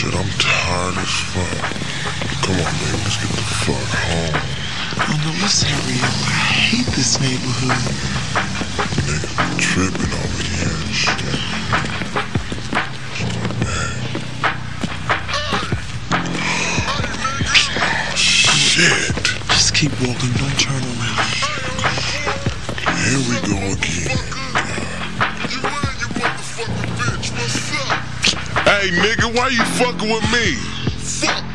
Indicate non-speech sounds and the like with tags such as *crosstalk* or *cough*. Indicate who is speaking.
Speaker 1: Shit, I'm tired as fuck. Come on, baby, let's get the fuck home.
Speaker 2: Oh no, let's hurry. I hate this neighborhood.
Speaker 1: Nigga tripping over here and shit. Oh, *sighs* shit.
Speaker 2: Just keep walking, don't turn around.
Speaker 1: Here we go again. Hey, nigga, why you fucking with me?
Speaker 3: Fuck